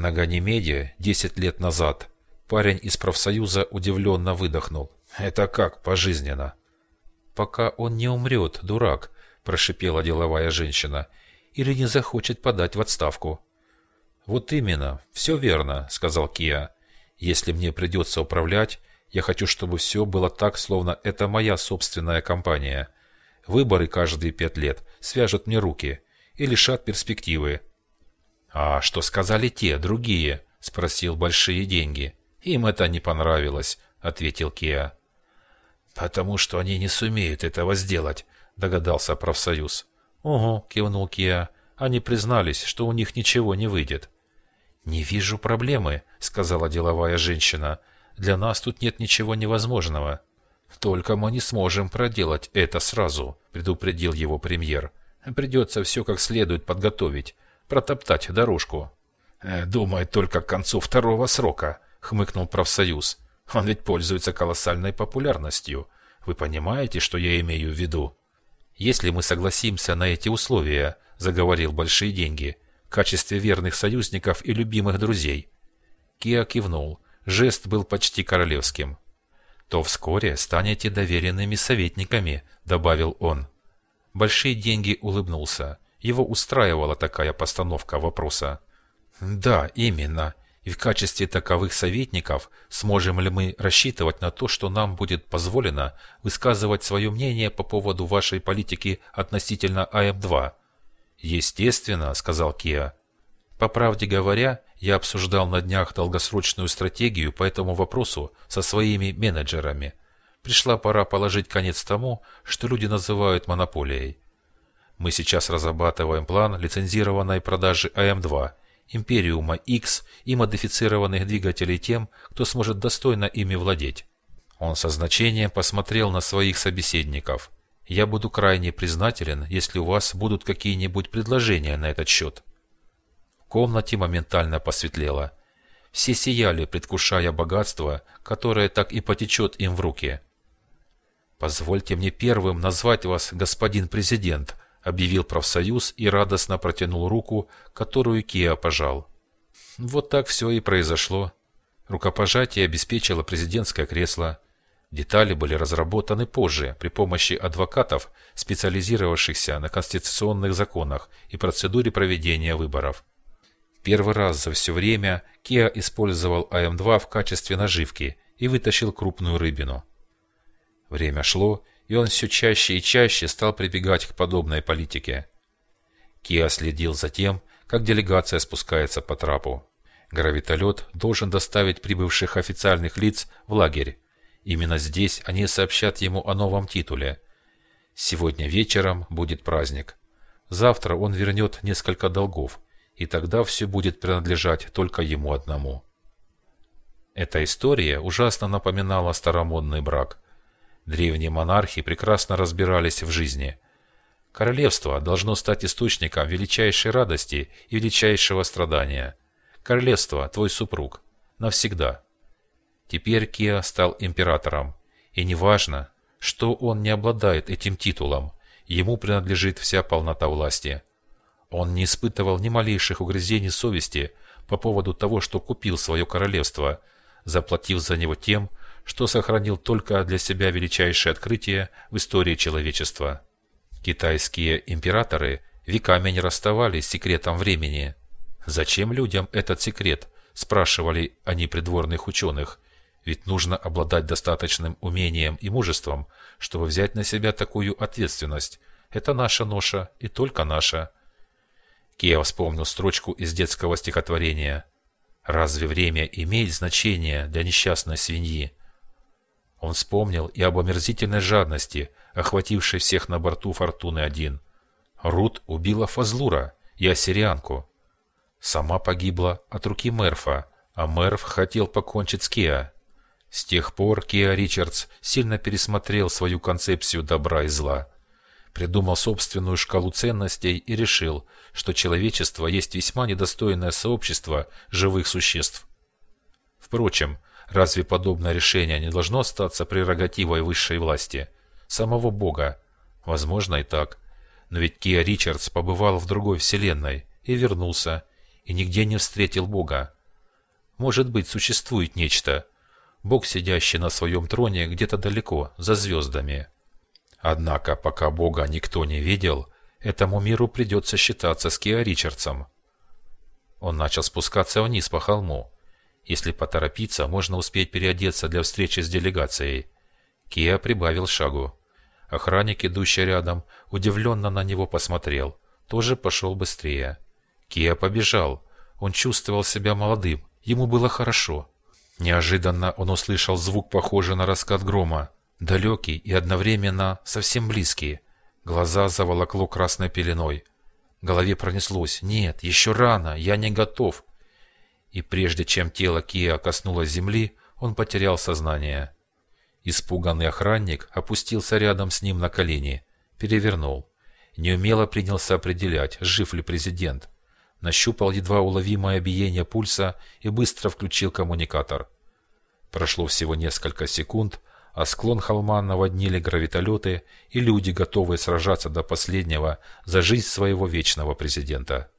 На Ганимеде 10 лет назад парень из профсоюза удивленно выдохнул. «Это как, пожизненно?» «Пока он не умрет, дурак», – прошипела деловая женщина, – «или не захочет подать в отставку». «Вот именно, все верно», – сказал Киа. «Если мне придется управлять, я хочу, чтобы все было так, словно это моя собственная компания. Выборы каждые пять лет свяжут мне руки и лишат перспективы. «А что сказали те, другие?» – спросил большие деньги. «Им это не понравилось», – ответил Кеа. «Потому что они не сумеют этого сделать», – догадался профсоюз. «Ого», – кивнул Кеа. «Они признались, что у них ничего не выйдет». «Не вижу проблемы», – сказала деловая женщина. Для нас тут нет ничего невозможного. Только мы не сможем проделать это сразу, предупредил его премьер. Придется все как следует подготовить, протоптать дорожку. «Э, Думает только к концу второго срока, хмыкнул профсоюз. Он ведь пользуется колоссальной популярностью. Вы понимаете, что я имею в виду? Если мы согласимся на эти условия, заговорил большие деньги, в качестве верных союзников и любимых друзей. Киа кивнул. Жест был почти королевским. «То вскоре станете доверенными советниками», — добавил он. Большие деньги улыбнулся. Его устраивала такая постановка вопроса. «Да, именно. И в качестве таковых советников сможем ли мы рассчитывать на то, что нам будет позволено высказывать свое мнение по поводу вашей политики относительно АМ-2?» «Естественно», — сказал Киа. «По правде говоря, я обсуждал на днях долгосрочную стратегию по этому вопросу со своими менеджерами. Пришла пора положить конец тому, что люди называют монополией. Мы сейчас разрабатываем план лицензированной продажи АМ-2, Империума X и модифицированных двигателей тем, кто сможет достойно ими владеть. Он со значением посмотрел на своих собеседников. Я буду крайне признателен, если у вас будут какие-нибудь предложения на этот счет комнате моментально посветлело. Все сияли, предвкушая богатство, которое так и потечет им в руки. «Позвольте мне первым назвать вас господин президент», объявил профсоюз и радостно протянул руку, которую Киа пожал. Вот так все и произошло. Рукопожатие обеспечило президентское кресло. Детали были разработаны позже при помощи адвокатов, специализировавшихся на конституционных законах и процедуре проведения выборов. Первый раз за все время Киа использовал АМ-2 в качестве наживки и вытащил крупную рыбину. Время шло, и он все чаще и чаще стал прибегать к подобной политике. Киа следил за тем, как делегация спускается по трапу. Гравитолет должен доставить прибывших официальных лиц в лагерь. Именно здесь они сообщат ему о новом титуле. Сегодня вечером будет праздник. Завтра он вернет несколько долгов – и тогда все будет принадлежать только ему одному. Эта история ужасно напоминала старомодный брак. Древние монархи прекрасно разбирались в жизни. Королевство должно стать источником величайшей радости и величайшего страдания. Королевство – твой супруг. Навсегда. Теперь Киа стал императором. И неважно, что он не обладает этим титулом, ему принадлежит вся полнота власти – он не испытывал ни малейших угрызений совести по поводу того, что купил свое королевство, заплатив за него тем, что сохранил только для себя величайшее открытие в истории человечества. Китайские императоры веками не расставались с секретом времени. «Зачем людям этот секрет?» – спрашивали они придворных ученых. «Ведь нужно обладать достаточным умением и мужеством, чтобы взять на себя такую ответственность. Это наша ноша и только наша». Кеа вспомнил строчку из детского стихотворения. «Разве время имеет значение для несчастной свиньи?» Он вспомнил и об омерзительной жадности, охватившей всех на борту «Фортуны-1». Рут убила Фазлура и Ассирианку. Сама погибла от руки Мерфа, а Мерф хотел покончить с Кеа. С тех пор Кеа Ричардс сильно пересмотрел свою концепцию добра и зла придумал собственную шкалу ценностей и решил, что человечество есть весьма недостойное сообщество живых существ. Впрочем, разве подобное решение не должно остаться прерогативой высшей власти? Самого Бога? Возможно и так. Но ведь Киа Ричардс побывал в другой вселенной и вернулся, и нигде не встретил Бога. Может быть, существует нечто. Бог, сидящий на своем троне где-то далеко, за звездами. Однако, пока Бога никто не видел, этому миру придется считаться с Киа Ричардсом. Он начал спускаться вниз по холму. Если поторопиться, можно успеть переодеться для встречи с делегацией. Киа прибавил шагу. Охранник, идущий рядом, удивленно на него посмотрел. Тоже пошел быстрее. Киа побежал. Он чувствовал себя молодым. Ему было хорошо. Неожиданно он услышал звук, похожий на раскат грома. Далекий и одновременно совсем близкий. Глаза заволокло красной пеленой. В голове пронеслось «Нет, еще рано, я не готов». И прежде чем тело Киа коснулось земли, он потерял сознание. Испуганный охранник опустился рядом с ним на колени, перевернул. Неумело принялся определять, жив ли президент. Нащупал едва уловимое биение пульса и быстро включил коммуникатор. Прошло всего несколько секунд, а склон холма наводнили гравитолеты и люди, готовые сражаться до последнего за жизнь своего вечного президента.